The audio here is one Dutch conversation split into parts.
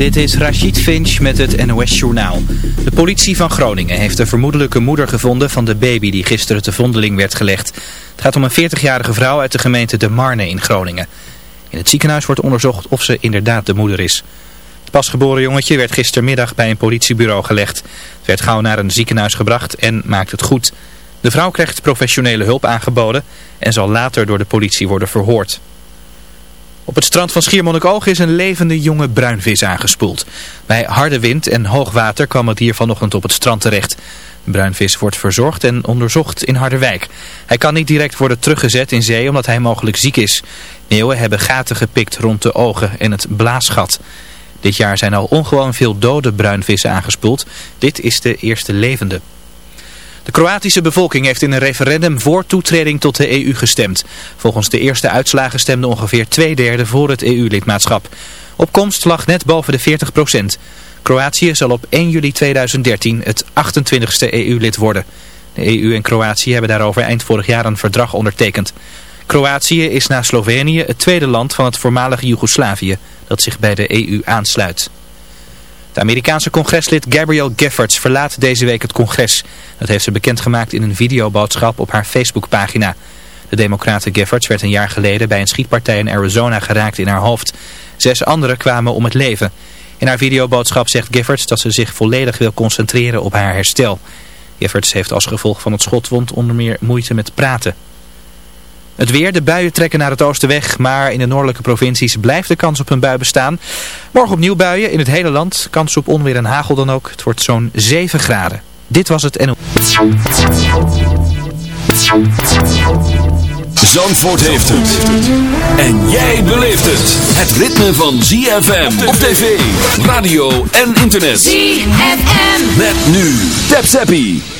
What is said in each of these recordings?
Dit is Rachid Finch met het NOS Journaal. De politie van Groningen heeft de vermoedelijke moeder gevonden van de baby die gisteren te vondeling werd gelegd. Het gaat om een 40-jarige vrouw uit de gemeente De Marne in Groningen. In het ziekenhuis wordt onderzocht of ze inderdaad de moeder is. Het pasgeboren jongetje werd gistermiddag bij een politiebureau gelegd. Het werd gauw naar een ziekenhuis gebracht en maakt het goed. De vrouw krijgt professionele hulp aangeboden en zal later door de politie worden verhoord. Op het strand van Schiermonnikoog is een levende jonge bruinvis aangespoeld. Bij harde wind en hoog water kwam het dier vanochtend op het strand terecht. De bruinvis wordt verzorgd en onderzocht in Harderwijk. Hij kan niet direct worden teruggezet in zee omdat hij mogelijk ziek is. Meeuwen hebben gaten gepikt rond de ogen en het blaasgat. Dit jaar zijn al ongewoon veel dode bruinvissen aangespoeld. Dit is de eerste levende. De Kroatische bevolking heeft in een referendum voor toetreding tot de EU gestemd. Volgens de eerste uitslagen stemde ongeveer twee derde voor het EU-lidmaatschap. Opkomst lag net boven de 40 procent. Kroatië zal op 1 juli 2013 het 28ste EU-lid worden. De EU en Kroatië hebben daarover eind vorig jaar een verdrag ondertekend. Kroatië is na Slovenië het tweede land van het voormalige Joegoslavië dat zich bij de EU aansluit. Amerikaanse congreslid Gabrielle Giffords verlaat deze week het congres. Dat heeft ze bekendgemaakt in een videoboodschap op haar Facebookpagina. De democrate Giffords werd een jaar geleden bij een schietpartij in Arizona geraakt in haar hoofd. Zes anderen kwamen om het leven. In haar videoboodschap zegt Giffords dat ze zich volledig wil concentreren op haar herstel. Giffords heeft als gevolg van het schotwond onder meer moeite met praten. Het weer, de buien trekken naar het oosten weg, maar in de noordelijke provincies blijft de kans op een bui bestaan. Morgen opnieuw buien in het hele land, kans op onweer en hagel dan ook. Het wordt zo'n 7 graden. Dit was het NO. Zandvoort heeft het. En jij beleeft het. Het ritme van ZFM op tv, radio en internet. ZFM. Met nu. Tap Zappie.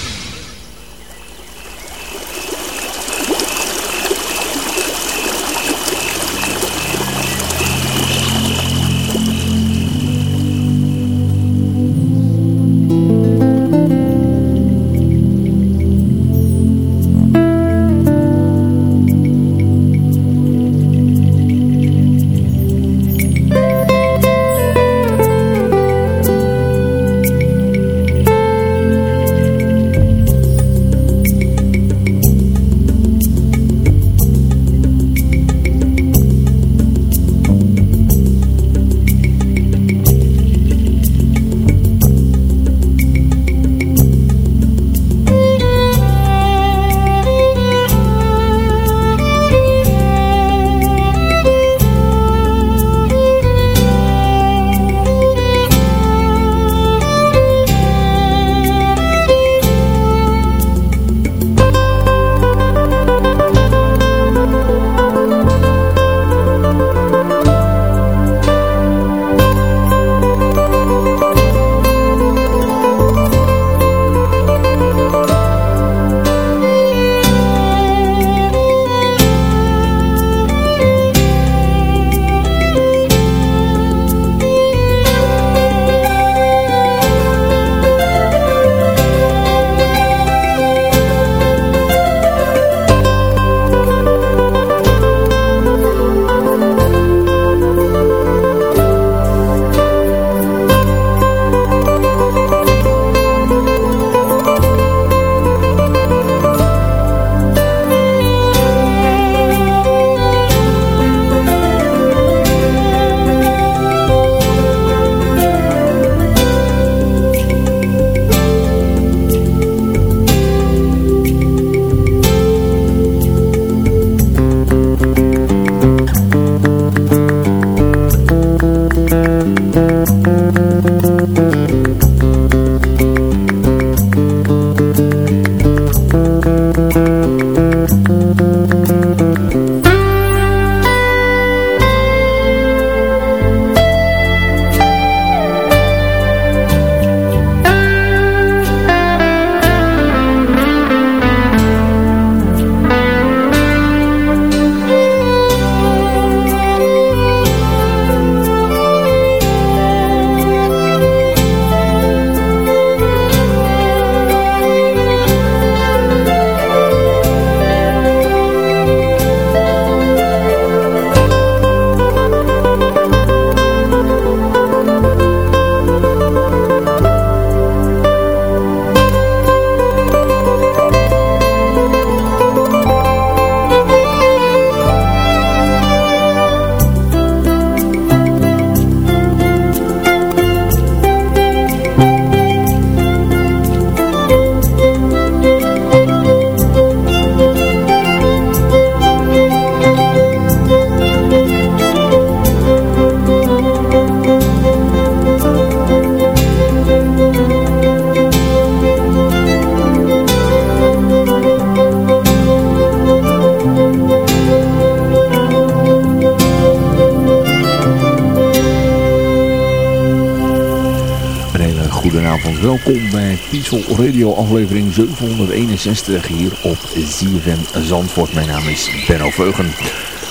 Welkom bij Peaceful Radio aflevering 761 hier op ZFM Zandvoort. Mijn naam is Benno Veugen.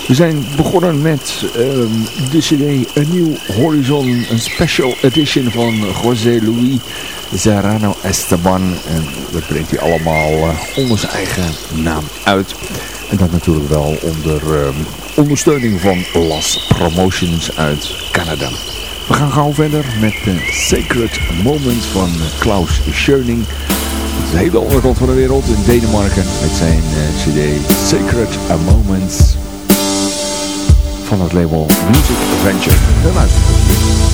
We zijn begonnen met ehm, de cd A New Horizon, een special edition van José Luis Serrano Esteban. En dat brengt hij allemaal uh, onder zijn eigen naam uit. En dat natuurlijk wel onder um, ondersteuning van Las Promotions uit Canada. We gaan gauw verder met de Sacred Moment van Klaus Schöning. Het is hele andere kant van de wereld in Denemarken met zijn uh, cd Sacred Moments van het label Music Adventure.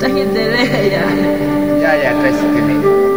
Ya, ya, traes que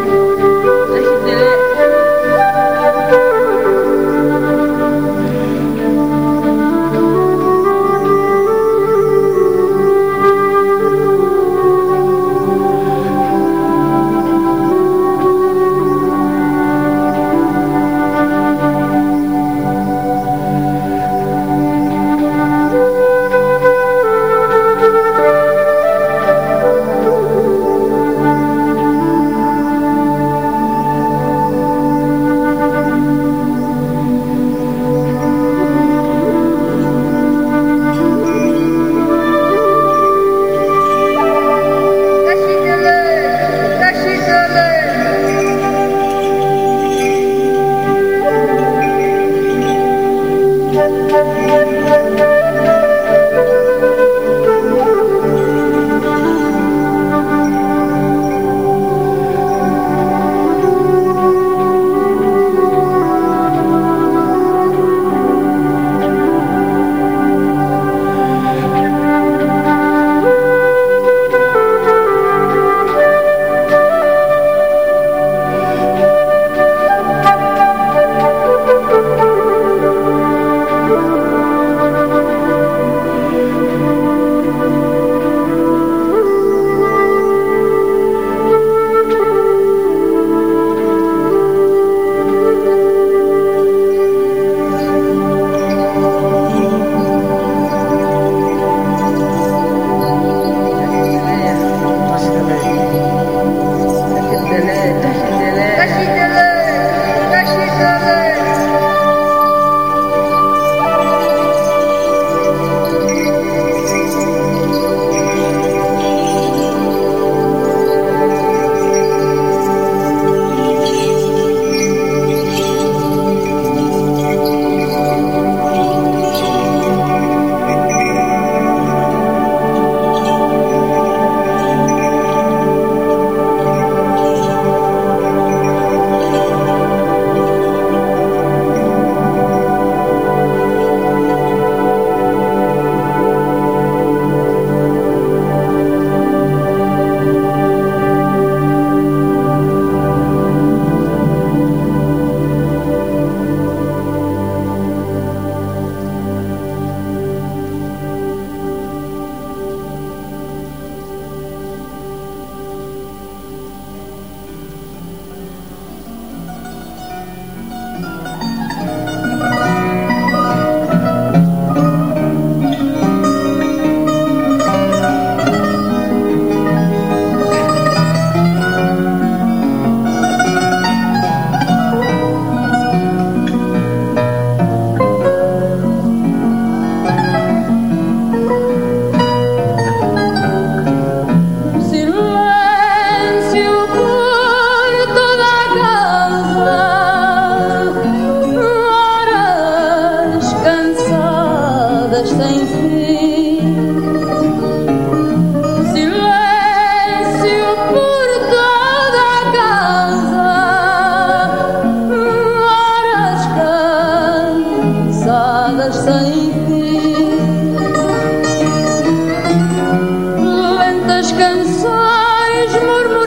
sais murmurar.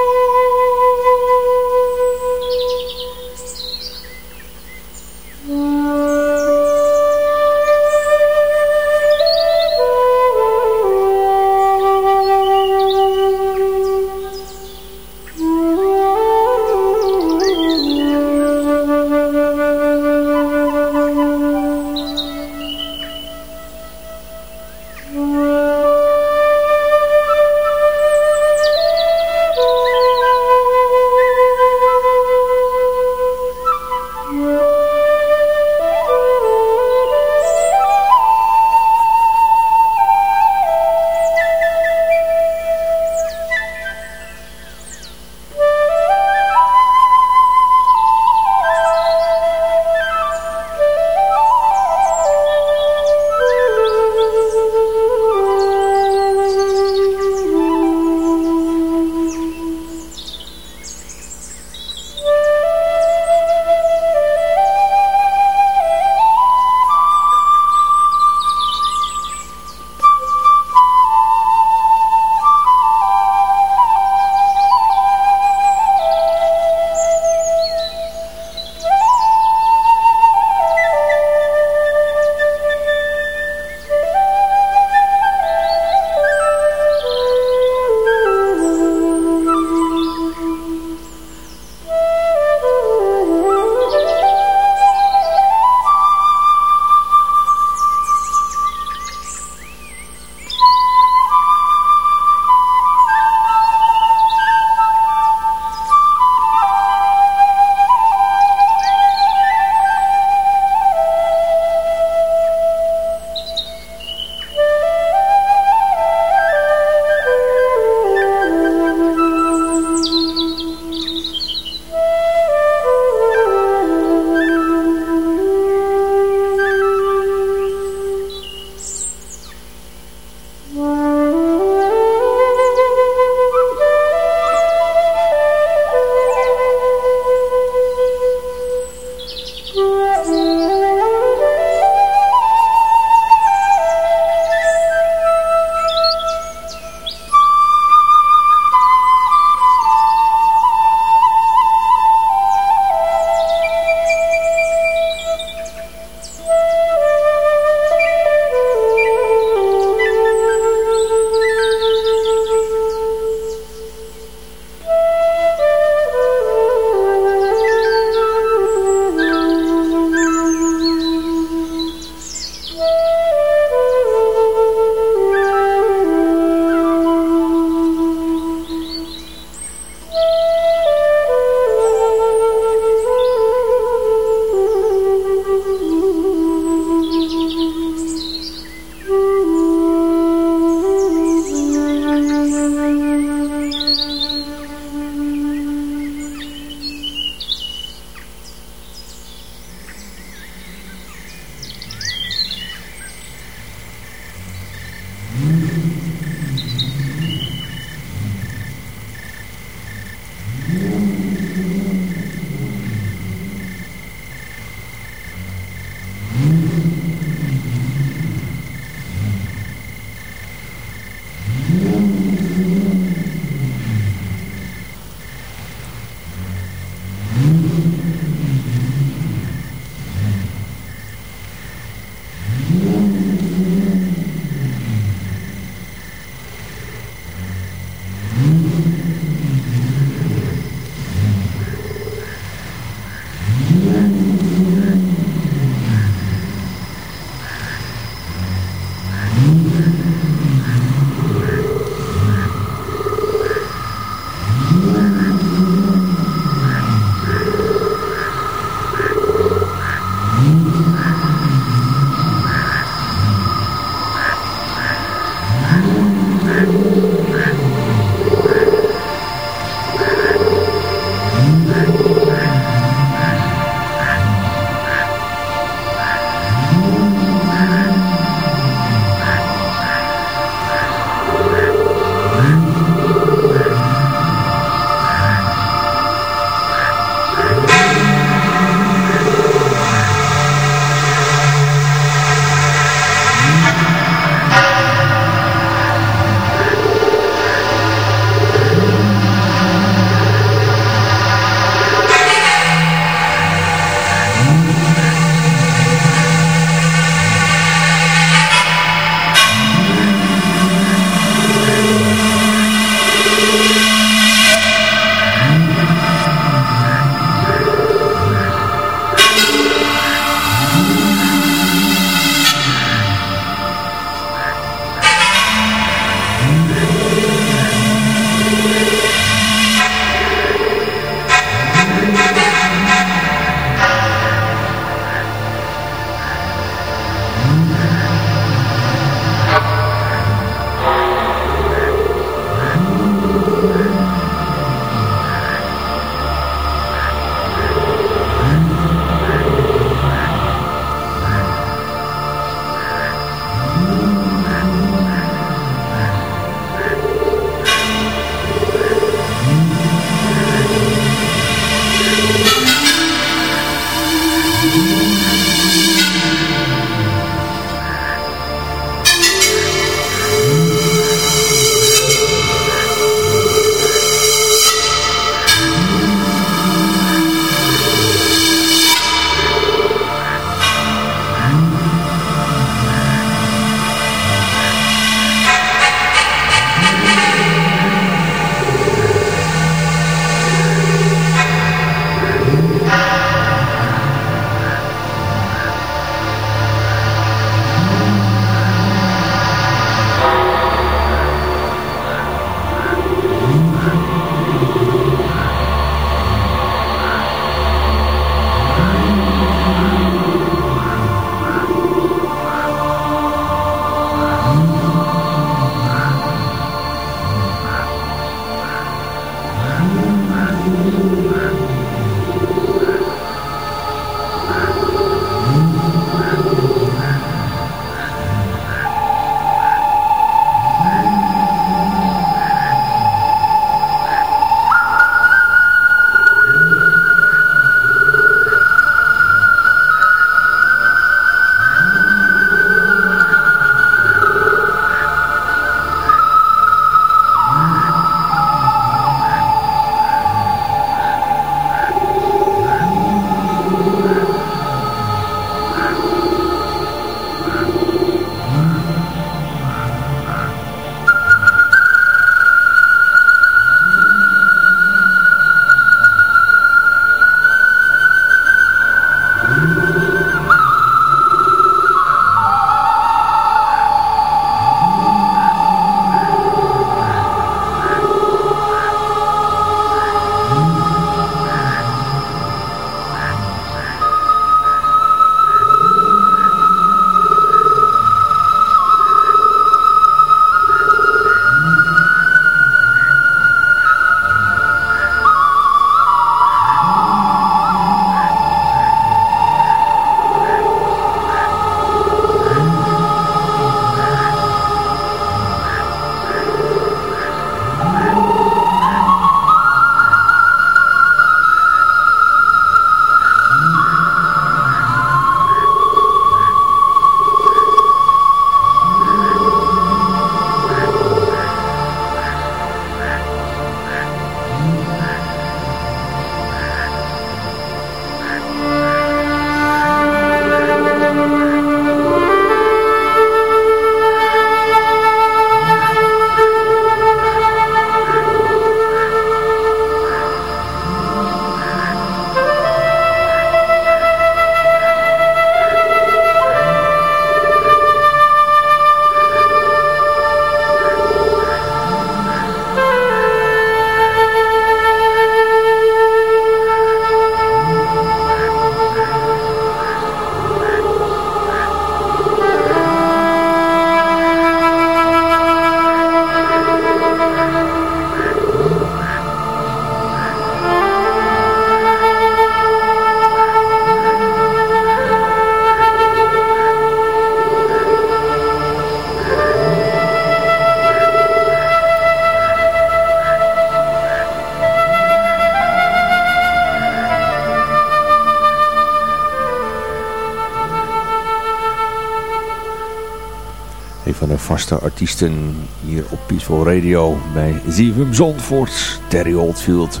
Artiesten hier op Peaceful Radio bij ZFM Zandvoort, Terry Oldfield,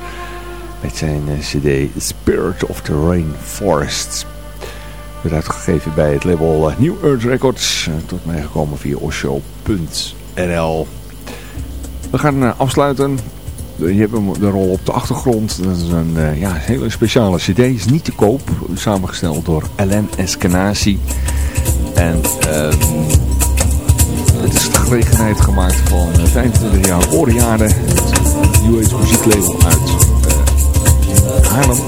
met zijn eh, cd Spirit of the Rainforest. Werd uitgegeven bij het label eh, New Earth Records, eh, tot mij gekomen via osho.nl. We gaan afsluiten. Je hebt de rol op de achtergrond. Dat is een ja, hele speciale cd. Is niet te koop. Samengesteld door Ellen Eskenazi. En... Uh, het is de gelegenheid gemaakt van 25 eh, jaar Oorjaren. Het Age muzieklabel uit uh, Haarlem.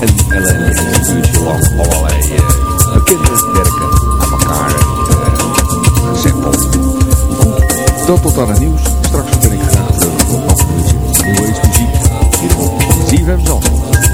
En Ellen heeft een uurtje lang allerlei uh, werken aan elkaar uh, gesampled. Dat tot aan het nieuws. Straks ben ik graag terug voor nog een muziek. Hier op ZFM Zandvoort.